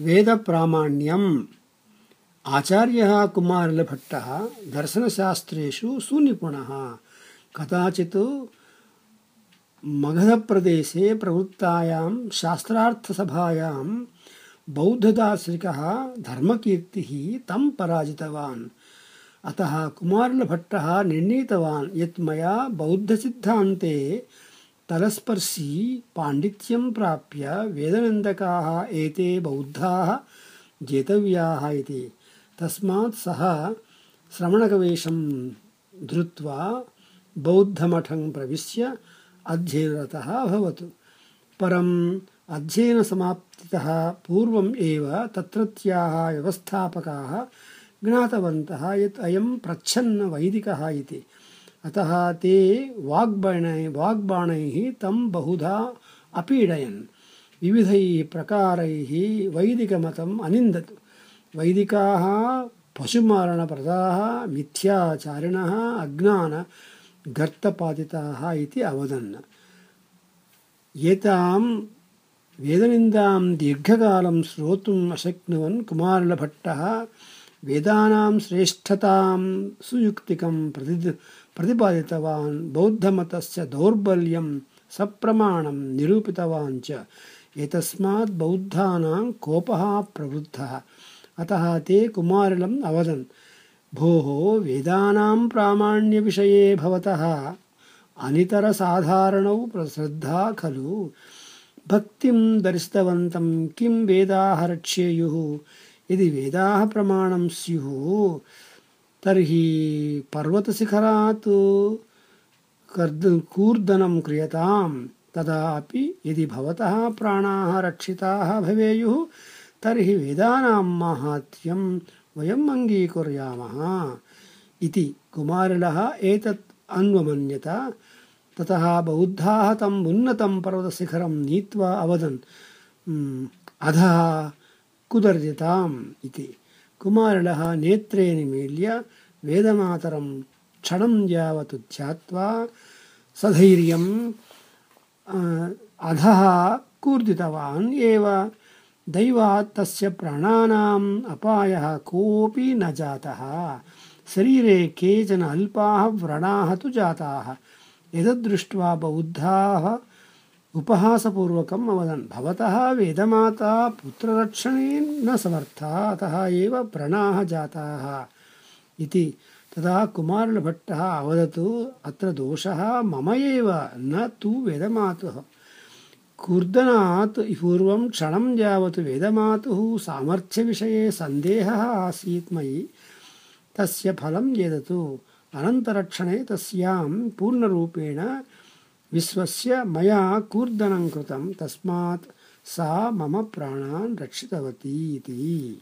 वेदप्रामाण्यम्। आचार्यः कुमारलभट्टः दर्शनशास्त्रेषु सुनिपुणः। कदाचित् मगधप्रदेशे प्रवृत्तायां शास्त्रार्थसभायां बौद्धदार्शनिकः धर्मकीर्तिः तं पराजितवान्। अतः कुमारलभट्टः निर्णीतवान् यत् मया बौद्धसिद्धान्ते तलस्पर्शी पाण्डित्यं प्राप्य वेदनिन्दकाः एते बौद्धाः जेतव्याः इति। तस्मात् सः श्रमणकवेषं धृत्वा बौद्धमठं प्रविश्य अध्ययनरतः अभवत्। परम् अध्ययनसमाप्तितः पूर्वम् एव तत्रत्याः व्यवस्थापकाः ज्ञातवन्तः यत् अयं अतः ते वाग्बाणैः वाग्बाणैः तं बहुधा अपीडयन्। विविधैः प्रकारैः वैदिकमतम् अनिन्दत्। वैदिकाः, पशुमारणप्रदाः, मिथ्याचारिणः अज्ञानगर्तपातिताः इति अवदन्। एतां वेदनिन्दां दीर्घकालं श्रोतुम् अशक्नुवन् कुमारलभट्टः। वेदानां श्रेष्ठतां सुयुक्तिकं प्रति प्रतिपादितवान्, बौद्धमतस्य दौर्बल्यं सप्रमाणं निरूपितवान् च। एतस्मात् बौद्धानां कोपः प्रवृद्धः। अतः ते कुमारिलम् अवदन्, भोः वेदानां प्रामाण्यविषये भवतः। अनितरसाधारणौ प्रश्रद्धा खलु। भक्तिं दर्शितवन्तं किं वेदाः रक्ष्येयुः यदि वेदाः प्रमाणं स्युः, तर्हि पर्वतशिखरात् कर्द, कूर्दनं क्रियतां, तदापि यदि भवतः प्राणाः रक्षिताः भवेयुः, तर्हि वेदानां माहात्म्यं वयम् अङ्गीकुर्यामः। इति कुमारिलः एतत् अन्वमन्यत। ततः बौद्धाः तम् उन्नतं पर्वतशिखरं नीत्वा अवदन् अधः कुदर्यताम् इति। कुमारिलः नेत्रे निमील्य वेदमातरं क्षणं यावत् ध्यात्वा सधैर्यं अधः कूर्दितवान् एव। दैवात् तस्य प्राणानाम् अपायः कोऽपि न जातः। शरीरे केचन अल्पाः व्रणाः तु जाताः। एतद्दृष्ट्वा बौद्धाः उपहासपूर्वकम् अवदन्। भवतः वेदमाता पुत्ररक्षणे न समर्था, अतः एव व्रणाः जाताः। इति तदा कुमारलभट्टः अवदत्, अत्र दोषः मम एव, न तु वेदमातुः। कूर्दनात् पूर्वं क्षणं यावत् वेदमातुः सामर्थ्यविषये सन्देहः आसीत् मयि। तस्य फलं यदतु। अनन्तरक्षणे तस्यां पूर्णरूपेण विश्वस्य मया कूर्दनं कृतं तस्मात् सा मम प्राणान् रक्षितवती इति